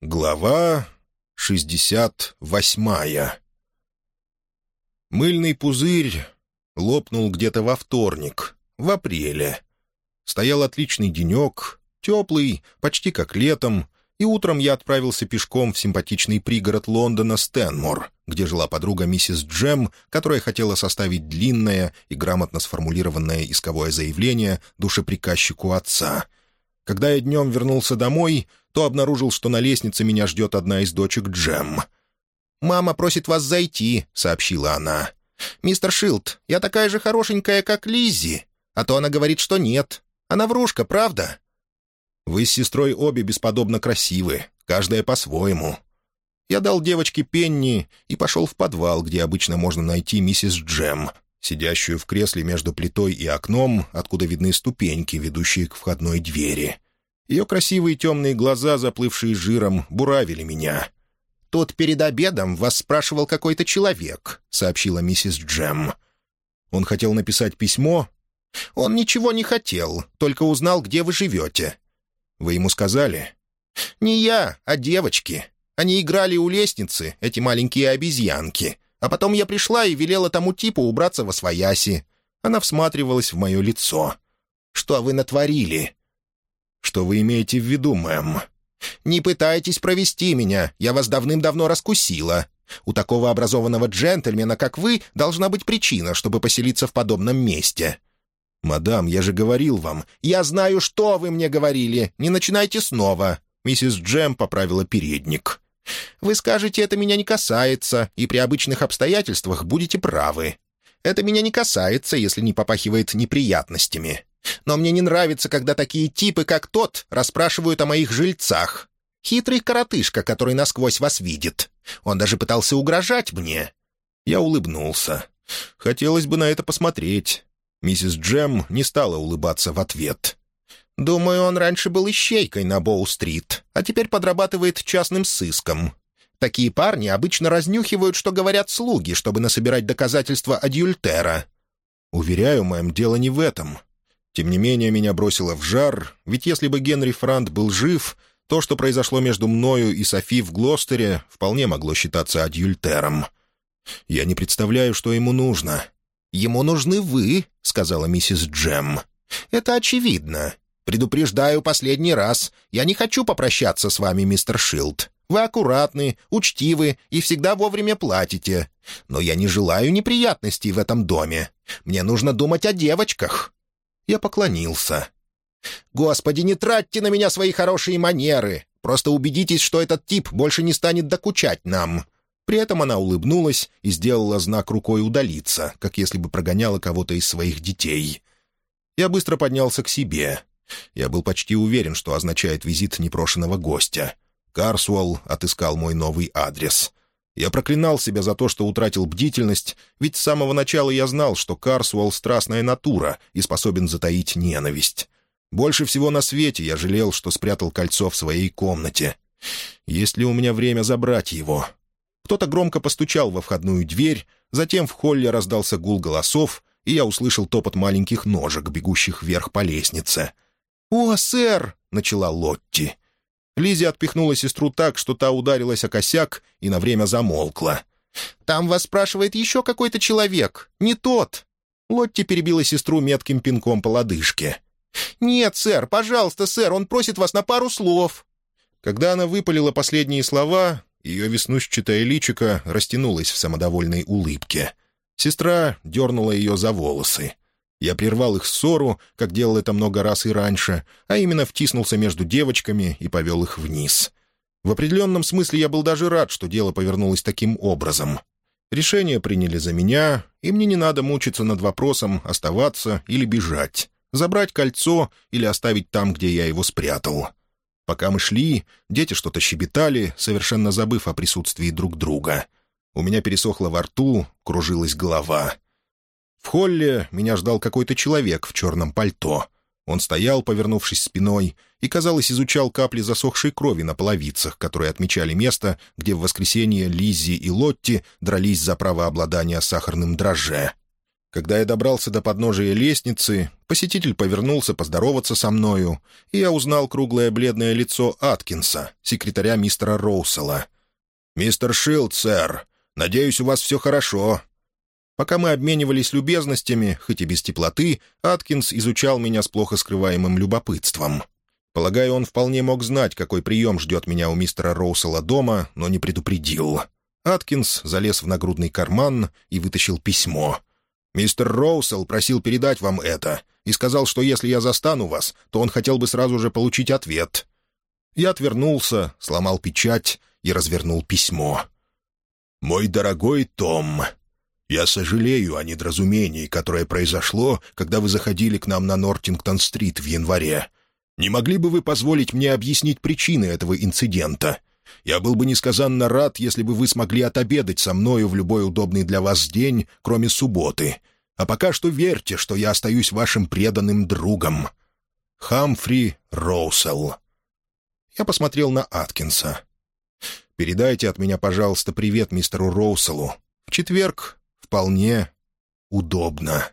Глава шестьдесят восьмая Мыльный пузырь лопнул где-то во вторник, в апреле. Стоял отличный денек, теплый, почти как летом, и утром я отправился пешком в симпатичный пригород Лондона Стэнмор, где жила подруга миссис Джем, которая хотела составить длинное и грамотно сформулированное исковое заявление душеприказчику отца — когда я днем вернулся домой, то обнаружил, что на лестнице меня ждет одна из дочек Джем. «Мама просит вас зайти», — сообщила она. «Мистер Шилд, я такая же хорошенькая, как Лиззи. А то она говорит, что нет. Она врушка, правда?» «Вы с сестрой обе бесподобно красивы, каждая по-своему». Я дал девочке Пенни и пошел в подвал, где обычно можно найти миссис Джем, сидящую в кресле между плитой и окном, откуда видны ступеньки, ведущие к входной двери. Ее красивые темные глаза, заплывшие жиром, буравили меня. «Тут перед обедом вас спрашивал какой-то человек», — сообщила миссис Джем. «Он хотел написать письмо?» «Он ничего не хотел, только узнал, где вы живете». «Вы ему сказали?» «Не я, а девочки. Они играли у лестницы, эти маленькие обезьянки. А потом я пришла и велела тому типу убраться во свояси. Она всматривалась в мое лицо. «Что вы натворили?» «Что вы имеете в виду, мэм?» «Не пытайтесь провести меня, я вас давным-давно раскусила. У такого образованного джентльмена, как вы, должна быть причина, чтобы поселиться в подобном месте». «Мадам, я же говорил вам...» «Я знаю, что вы мне говорили. Не начинайте снова». Миссис Джем поправила передник. Вы скажете, это меня не касается, и при обычных обстоятельствах будете правы. Это меня не касается, если не попахивает неприятностями. Но мне не нравится, когда такие типы, как тот, расспрашивают о моих жильцах. Хитрый коротышка, который насквозь вас видит. Он даже пытался угрожать мне». Я улыбнулся. Хотелось бы на это посмотреть. Миссис Джем не стала улыбаться в ответ. Думаю, он раньше был ищейкой на Боу-стрит, а теперь подрабатывает частным сыском. Такие парни обычно разнюхивают, что говорят слуги, чтобы насобирать доказательства адюльтера. Уверяю, моем дело не в этом. Тем не менее, меня бросило в жар, ведь если бы Генри Франт был жив, то, что произошло между мною и Софи в Глостере, вполне могло считаться адюльтером. Я не представляю, что ему нужно. «Ему нужны вы», — сказала миссис Джем. «Это очевидно. Предупреждаю последний раз. Я не хочу попрощаться с вами, мистер Шилд. Вы аккуратны, учтивы и всегда вовремя платите. Но я не желаю неприятностей в этом доме. Мне нужно думать о девочках». Я поклонился. «Господи, не тратьте на меня свои хорошие манеры. Просто убедитесь, что этот тип больше не станет докучать нам». При этом она улыбнулась и сделала знак рукой удалиться, как если бы прогоняла кого-то из своих детей. Я быстро поднялся к себе. Я был почти уверен, что означает визит непрошенного гостя. Карсуэлл отыскал мой новый адрес. Я проклинал себя за то, что утратил бдительность, ведь с самого начала я знал, что Карсуэлл — страстная натура и способен затаить ненависть. Больше всего на свете я жалел, что спрятал кольцо в своей комнате. Есть ли у меня время забрать его? Кто-то громко постучал во входную дверь, затем в холле раздался гул голосов, и я услышал топот маленьких ножек, бегущих вверх по лестнице — «О, сэр!» — начала Лотти. Лизи отпихнула сестру так, что та ударилась о косяк и на время замолкла. «Там вас спрашивает еще какой-то человек. Не тот!» Лотти перебила сестру метким пинком по лодыжке. «Нет, сэр, пожалуйста, сэр, он просит вас на пару слов». Когда она выпалила последние слова, ее веснущатое личико растянулось в самодовольной улыбке. Сестра дернула ее за волосы. Я прервал их ссору, как делал это много раз и раньше, а именно втиснулся между девочками и повел их вниз. В определенном смысле я был даже рад, что дело повернулось таким образом. Решение приняли за меня, и мне не надо мучиться над вопросом, оставаться или бежать, забрать кольцо или оставить там, где я его спрятал. Пока мы шли, дети что-то щебетали, совершенно забыв о присутствии друг друга. У меня пересохло во рту, кружилась голова — в холле меня ждал какой-то человек в черном пальто. Он стоял, повернувшись спиной, и, казалось, изучал капли засохшей крови на половицах, которые отмечали место, где в воскресенье Лиззи и Лотти дрались за право обладания сахарным дрожже. Когда я добрался до подножия лестницы, посетитель повернулся поздороваться со мною, и я узнал круглое бледное лицо Аткинса, секретаря мистера Роусела. «Мистер Шилд, сэр, надеюсь, у вас все хорошо». Пока мы обменивались любезностями, хоть и без теплоты, Аткинс изучал меня с плохо скрываемым любопытством. Полагаю, он вполне мог знать, какой прием ждет меня у мистера Роусела дома, но не предупредил. Аткинс залез в нагрудный карман и вытащил письмо — Мистер Роусел просил передать вам это и сказал, что если я застану вас, то он хотел бы сразу же получить ответ. Я отвернулся, сломал печать и развернул письмо. «Мой дорогой Том, я сожалею о недоразумении, которое произошло, когда вы заходили к нам на Нортингтон-стрит в январе. Не могли бы вы позволить мне объяснить причины этого инцидента? Я был бы несказанно рад, если бы вы смогли отобедать со мною в любой удобный для вас день, кроме субботы. А пока что верьте, что я остаюсь вашим преданным другом. Хамфри Роусел. Я посмотрел на Аткинса. «Передайте от меня, пожалуйста, привет мистеру Роуселу. В четверг вполне удобно».